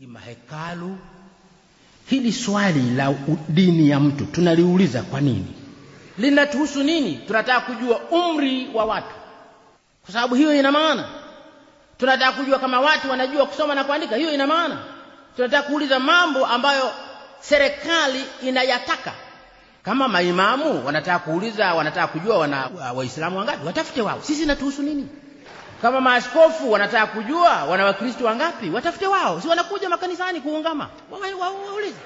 mahekalu. Hili swali la dini ya mtu tunaliuliza kwa nini? Linatuhusu nini? Tunataka kujua umri wa watu, kwa sababu hiyo ina maana. Tunataka kujua kama watu wanajua kusoma na kuandika, hiyo ina maana. Tunataka kuuliza mambo ambayo serikali inayataka. Kama maimamu wanataka kuuliza, wanataka kujua wana Waislamu wangapi, watafute wao, sisi natuhusu nini? Kama maaskofu wanataka kujua wana Wakristo wangapi, watafute wao, si wanakuja makanisani kuungama, waulize.